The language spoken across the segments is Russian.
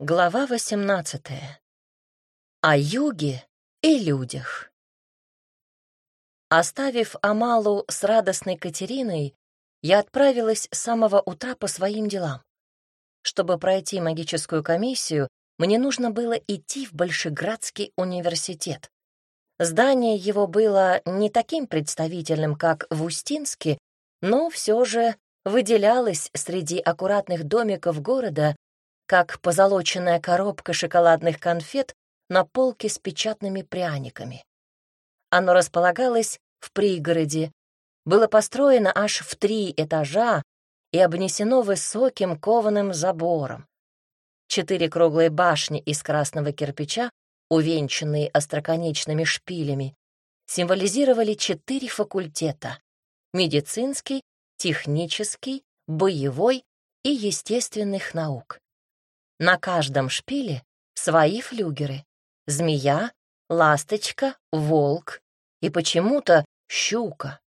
Глава 18. О юге и людях. Оставив Амалу с радостной Катериной, я отправилась с самого утра по своим делам. Чтобы пройти магическую комиссию, мне нужно было идти в Большеградский университет. Здание его было не таким представительным, как в Устинске, но все же выделялось среди аккуратных домиков города как позолоченная коробка шоколадных конфет на полке с печатными пряниками. Оно располагалось в пригороде, было построено аж в три этажа и обнесено высоким кованым забором. Четыре круглые башни из красного кирпича, увенчанные остроконечными шпилями, символизировали четыре факультета — медицинский, технический, боевой и естественных наук. На каждом шпиле свои флюгеры. Змея, ласточка, волк и почему-то щука.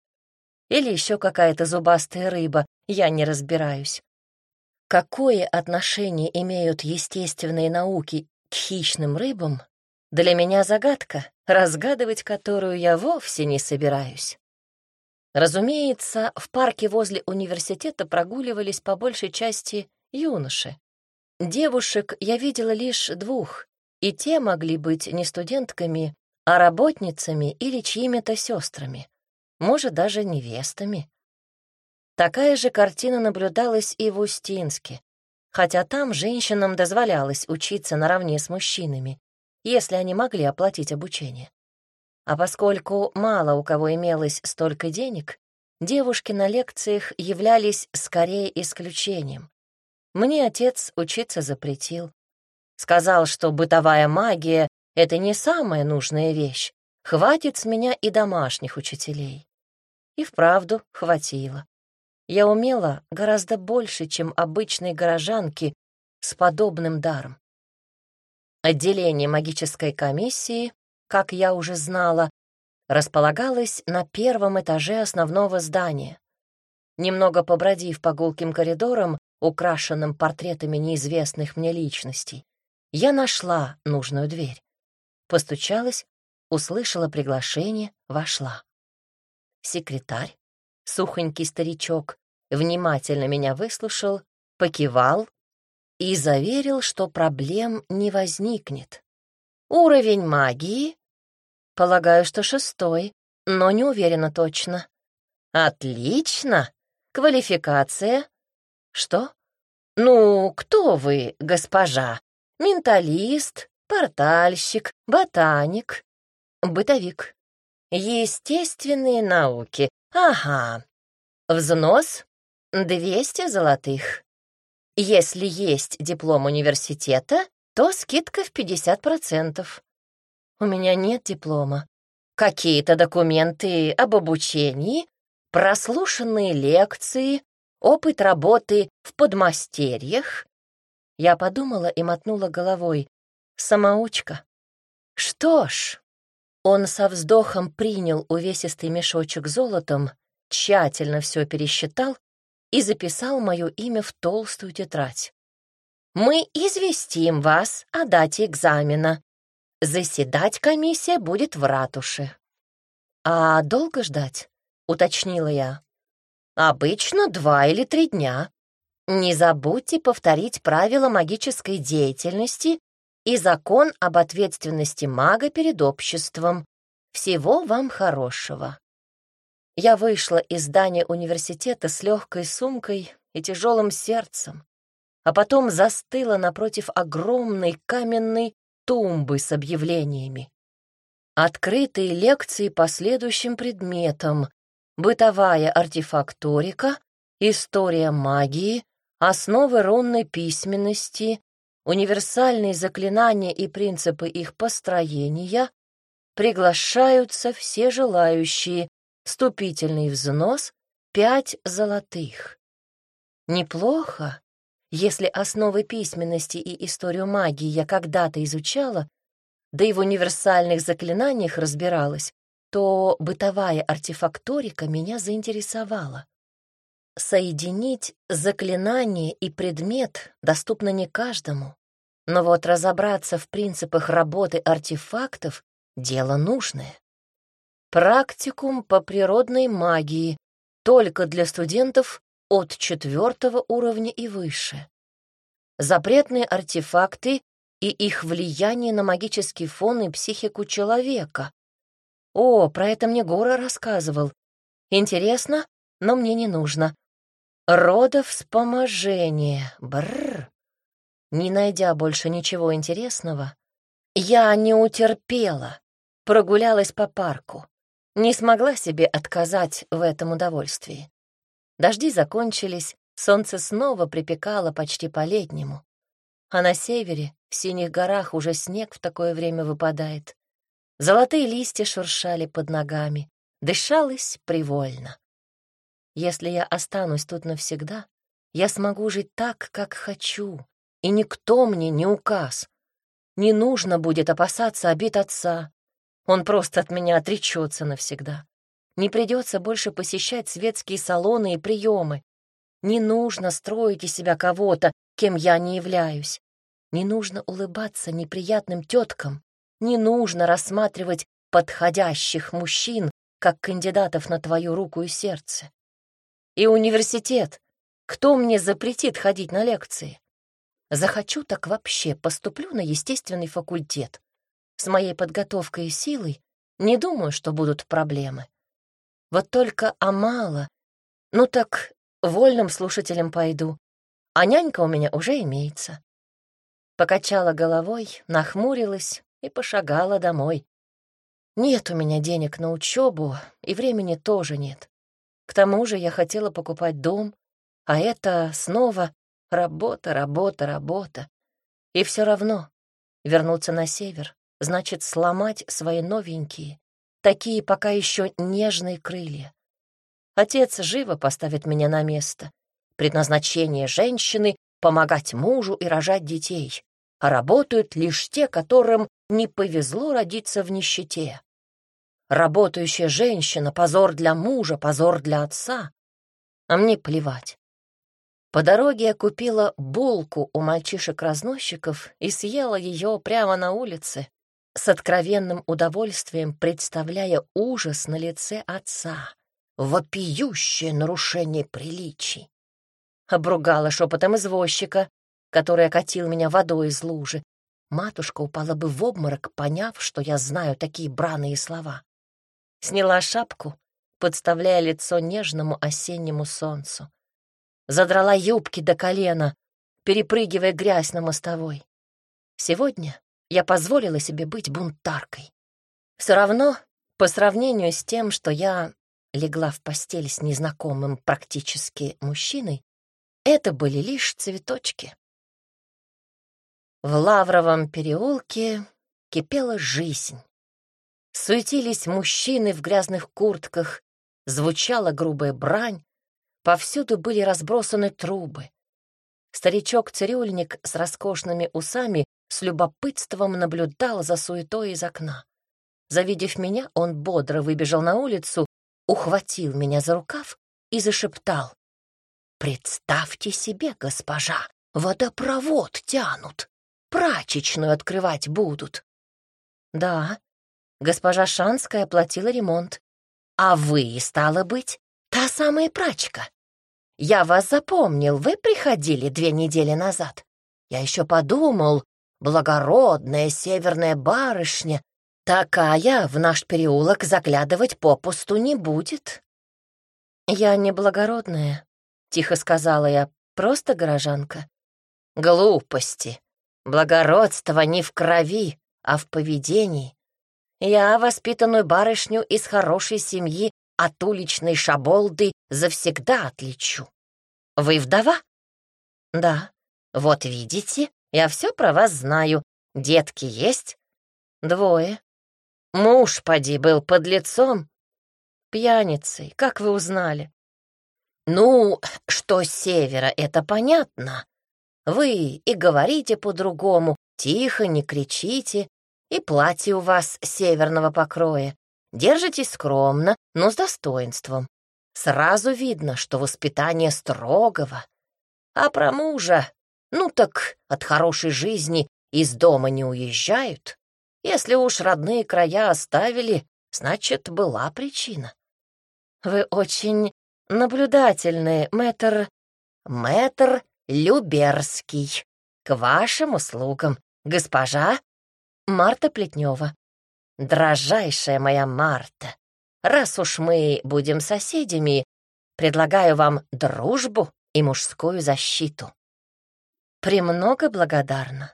Или еще какая-то зубастая рыба, я не разбираюсь. Какое отношение имеют естественные науки к хищным рыбам, для меня загадка, разгадывать которую я вовсе не собираюсь. Разумеется, в парке возле университета прогуливались по большей части юноши. Девушек я видела лишь двух, и те могли быть не студентками, а работницами или чьими-то сестрами, может, даже невестами. Такая же картина наблюдалась и в Устинске, хотя там женщинам дозволялось учиться наравне с мужчинами, если они могли оплатить обучение. А поскольку мало у кого имелось столько денег, девушки на лекциях являлись скорее исключением. Мне отец учиться запретил. Сказал, что бытовая магия — это не самая нужная вещь. Хватит с меня и домашних учителей. И вправду хватило. Я умела гораздо больше, чем обычные горожанки с подобным даром. Отделение магической комиссии, как я уже знала, располагалось на первом этаже основного здания. Немного побродив по гулким коридорам, украшенным портретами неизвестных мне личностей, я нашла нужную дверь. Постучалась, услышала приглашение, вошла. Секретарь, сухонький старичок, внимательно меня выслушал, покивал и заверил, что проблем не возникнет. Уровень магии? Полагаю, что шестой, но не уверена точно. Отлично. Квалификация? Что? Ну, кто вы, госпожа? Менталист, портальщик, ботаник, бытовик. Естественные науки. Ага. Взнос — 200 золотых. Если есть диплом университета, то скидка в 50%. У меня нет диплома. Какие-то документы об обучении, прослушанные лекции, опыт работы в подмастерьях. Я подумала и мотнула головой. Самоучка. Что ж, он со вздохом принял увесистый мешочек золотом, тщательно все пересчитал и записал мое имя в толстую тетрадь. «Мы известим вас о дате экзамена. Заседать комиссия будет в ратуше». «А долго ждать?» — уточнила я. Обычно два или три дня. Не забудьте повторить правила магической деятельности и закон об ответственности мага перед обществом. Всего вам хорошего. Я вышла из здания университета с легкой сумкой и тяжелым сердцем, а потом застыла напротив огромной каменной тумбы с объявлениями. Открытые лекции по следующим предметам, бытовая артефакторика, история магии, основы рунной письменности, универсальные заклинания и принципы их построения, приглашаются все желающие, вступительный взнос — пять золотых. Неплохо, если основы письменности и историю магии я когда-то изучала, да и в универсальных заклинаниях разбиралась, то бытовая артефакторика меня заинтересовала. Соединить заклинание и предмет доступно не каждому. Но вот разобраться в принципах работы артефактов — дело нужное. Практикум по природной магии только для студентов от четвертого уровня и выше. Запретные артефакты и их влияние на магический фон и психику человека. О, про это мне Гора рассказывал. Интересно, но мне не нужно. Родовспоможение. Бррр. Не найдя больше ничего интересного, я не утерпела, прогулялась по парку. Не смогла себе отказать в этом удовольствии. Дожди закончились, солнце снова припекало почти по-летнему. А на севере, в синих горах, уже снег в такое время выпадает. Золотые листья шуршали под ногами, дышалось привольно. Если я останусь тут навсегда, я смогу жить так, как хочу, и никто мне не указ. Не нужно будет опасаться обид отца. Он просто от меня отречется навсегда. Не придется больше посещать светские салоны и приемы. Не нужно строить из себя кого-то, кем я не являюсь. Не нужно улыбаться неприятным теткам. Не нужно рассматривать подходящих мужчин, как кандидатов на твою руку и сердце. И университет. Кто мне запретит ходить на лекции? Захочу, так вообще поступлю на естественный факультет. С моей подготовкой и силой не думаю, что будут проблемы. Вот только Амала... Ну так вольным слушателем пойду, а нянька у меня уже имеется. Покачала головой, нахмурилась и пошагала домой. Нет у меня денег на учебу, и времени тоже нет. К тому же я хотела покупать дом, а это снова работа, работа, работа. И все равно вернуться на север значит сломать свои новенькие, такие пока еще нежные крылья. Отец живо поставит меня на место. Предназначение женщины — помогать мужу и рожать детей, а работают лишь те, которым не повезло родиться в нищете. Работающая женщина — позор для мужа, позор для отца. А мне плевать. По дороге я купила булку у мальчишек-разносчиков и съела ее прямо на улице, с откровенным удовольствием представляя ужас на лице отца, вопиющее нарушение приличий. Обругала шепотом извозчика, который окатил меня водой из лужи. Матушка упала бы в обморок, поняв, что я знаю такие браные слова. Сняла шапку, подставляя лицо нежному осеннему солнцу. Задрала юбки до колена, перепрыгивая грязь на мостовой. Сегодня я позволила себе быть бунтаркой. Все равно, по сравнению с тем, что я легла в постель с незнакомым практически мужчиной, это были лишь цветочки. В Лавровом переулке кипела жизнь. Суетились мужчины в грязных куртках, звучала грубая брань, повсюду были разбросаны трубы. Старичок-цирюльник с роскошными усами с любопытством наблюдал за суетой из окна. Завидев меня, он бодро выбежал на улицу, ухватил меня за рукав и зашептал. «Представьте себе, госпожа, водопровод тянут, прачечную открывать будут». «Да, госпожа Шанская оплатила ремонт. А вы, стало быть, та самая прачка. Я вас запомнил, вы приходили две недели назад. Я еще подумал, благородная северная барышня, такая в наш переулок заглядывать попусту не будет. Я не благородная, тихо сказала я, просто горожанка. Глупости. Благородство не в крови, а в поведении. Я воспитанную барышню из хорошей семьи от уличной шаболды завсегда отличу. Вы вдова? Да. Вот видите, я все про вас знаю. Детки есть? Двое. Муж, поди, был под лицом. Пьяницей, как вы узнали? Ну, что с севера, это понятно. Вы и говорите по-другому, тихо, не кричите, и платье у вас северного покроя. Держитесь скромно, но с достоинством. Сразу видно, что воспитание строгого. А про мужа ну так от хорошей жизни из дома не уезжают. Если уж родные края оставили, значит, была причина. Вы очень наблюдательны, мэтр... Мэтр Люберский. К вашим услугам, госпожа Марта Плетнева. Дрожайшая моя Марта, раз уж мы будем соседями, предлагаю вам дружбу и мужскую защиту. Премного благодарна.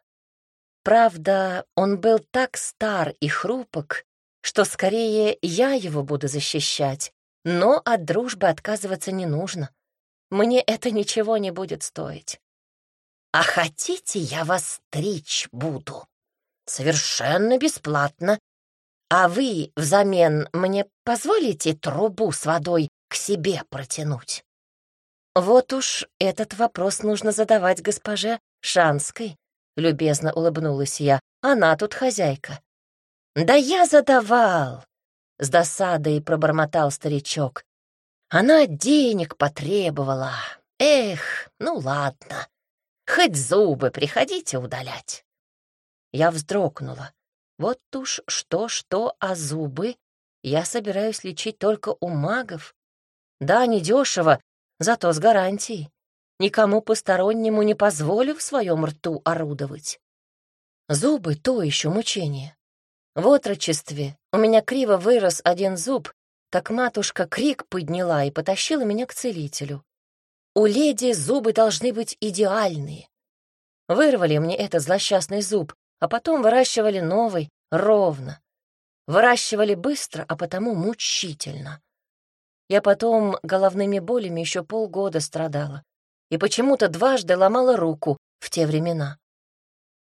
Правда, он был так стар и хрупок, что скорее я его буду защищать, но от дружбы отказываться не нужно. Мне это ничего не будет стоить. А хотите, я вас стричь буду? Совершенно бесплатно. А вы взамен мне позволите трубу с водой к себе протянуть? Вот уж этот вопрос нужно задавать госпоже Шанской, любезно улыбнулась я. Она тут хозяйка. Да я задавал, с досадой пробормотал старичок. Она денег потребовала. Эх, ну ладно. Хоть зубы приходите удалять. Я вздрогнула. Вот уж что-что, а зубы я собираюсь лечить только у магов. Да, недешево, зато с гарантией. Никому постороннему не позволю в своем рту орудовать. Зубы — то еще мучение. В отрочестве у меня криво вырос один зуб, так матушка крик подняла и потащила меня к целителю. У леди зубы должны быть идеальные. Вырвали мне этот злосчастный зуб, а потом выращивали новый, ровно. Выращивали быстро, а потому мучительно. Я потом головными болями еще полгода страдала и почему-то дважды ломала руку в те времена.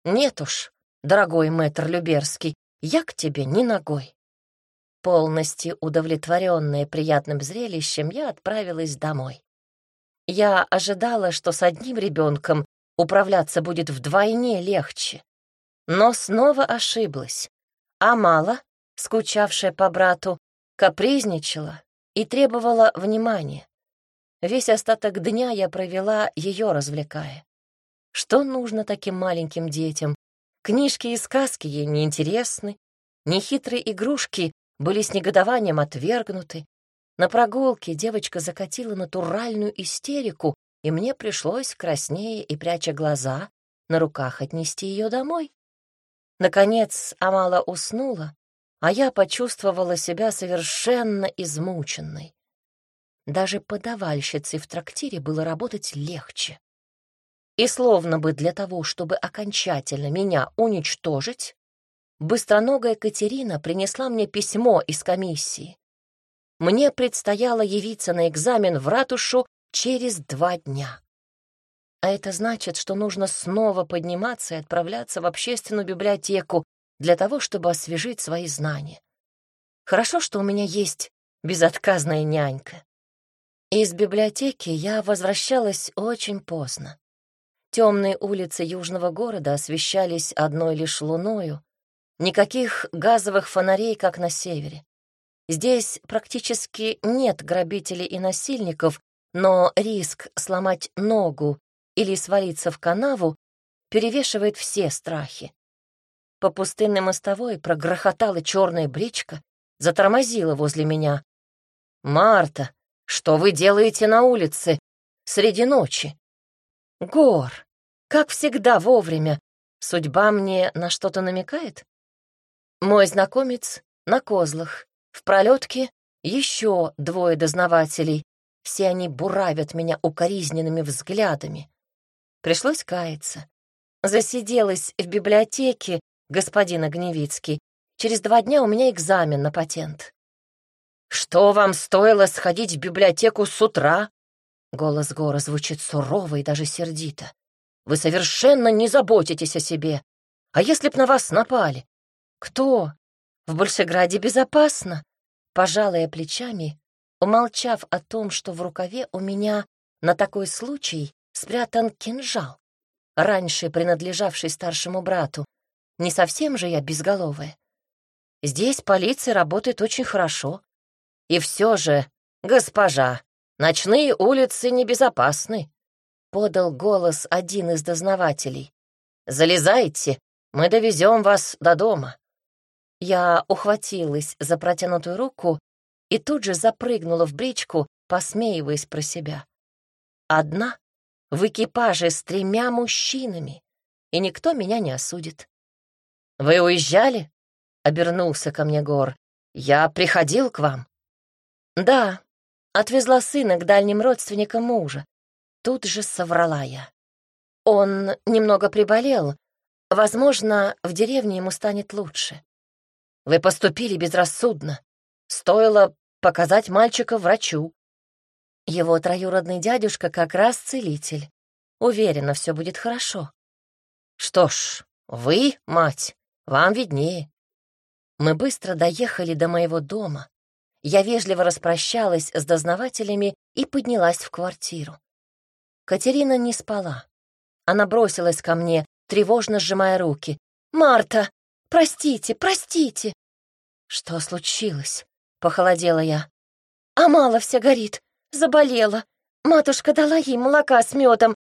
Нет уж, дорогой мэтр Люберский, я к тебе ни ногой. Полностью удовлетворенная приятным зрелищем, я отправилась домой. Я ожидала, что с одним ребенком управляться будет вдвойне легче. Но снова ошиблась. А мало, скучавшая по брату, капризничала и требовала внимания. Весь остаток дня я провела ее развлекая. Что нужно таким маленьким детям? Книжки и сказки ей неинтересны, нехитрые игрушки были с негодованием отвергнуты. На прогулке девочка закатила натуральную истерику, и мне пришлось, краснее и пряча глаза, на руках отнести ее домой. Наконец Амала уснула, а я почувствовала себя совершенно измученной. Даже подавальщицей в трактире было работать легче. И словно бы для того, чтобы окончательно меня уничтожить, быстроногая Катерина принесла мне письмо из комиссии. Мне предстояло явиться на экзамен в ратушу через два дня. А это значит, что нужно снова подниматься и отправляться в общественную библиотеку для того, чтобы освежить свои знания. Хорошо, что у меня есть безотказная нянька. Из библиотеки я возвращалась очень поздно. Темные улицы южного города освещались одной лишь луною. Никаких газовых фонарей, как на севере. Здесь практически нет грабителей и насильников, но риск сломать ногу или свалиться в канаву перевешивает все страхи. По пустынной мостовой прогрохотала черная бричка, затормозила возле меня. «Марта, что вы делаете на улице среди ночи?» «Гор, как всегда вовремя. Судьба мне на что-то намекает?» Мой знакомец на козлах. В пролетке еще двое дознавателей. Все они буравят меня укоризненными взглядами. Пришлось каяться. Засиделась в библиотеке, господин Огневицкий. Через два дня у меня экзамен на патент. «Что вам стоило сходить в библиотеку с утра?» Голос Гора звучит сурово и даже сердито. «Вы совершенно не заботитесь о себе. А если б на вас напали? Кто? В Большеграде безопасно?» Пожалая плечами, умолчав о том, что в рукаве у меня на такой случай спрятан кинжал, раньше принадлежавший старшему брату. Не совсем же я безголовая. Здесь полиция работает очень хорошо. И все же, госпожа, ночные улицы небезопасны, — подал голос один из дознавателей. «Залезайте, Мы довезем вас до дома». Я ухватилась за протянутую руку и тут же запрыгнула в бричку, посмеиваясь про себя. Одна в экипаже с тремя мужчинами, и никто меня не осудит. «Вы уезжали?» — обернулся ко мне Гор. «Я приходил к вам». «Да, отвезла сына к дальним родственникам мужа. Тут же соврала я. Он немного приболел. Возможно, в деревне ему станет лучше. Вы поступили безрассудно. Стоило показать мальчика врачу. Его троюродный дядюшка как раз целитель. Уверена, все будет хорошо. Что ж, вы, мать, вам виднее. Мы быстро доехали до моего дома. Я вежливо распрощалась с дознавателями и поднялась в квартиру. Катерина не спала. Она бросилась ко мне, тревожно сжимая руки. «Марта, простите, простите!» «Что случилось?» — похолодела я. «А мало вся горит, заболела. Матушка дала ей молока с медом,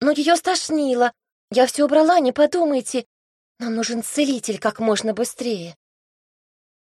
но ее стошнило. Я все убрала, не подумайте. Нам нужен целитель как можно быстрее».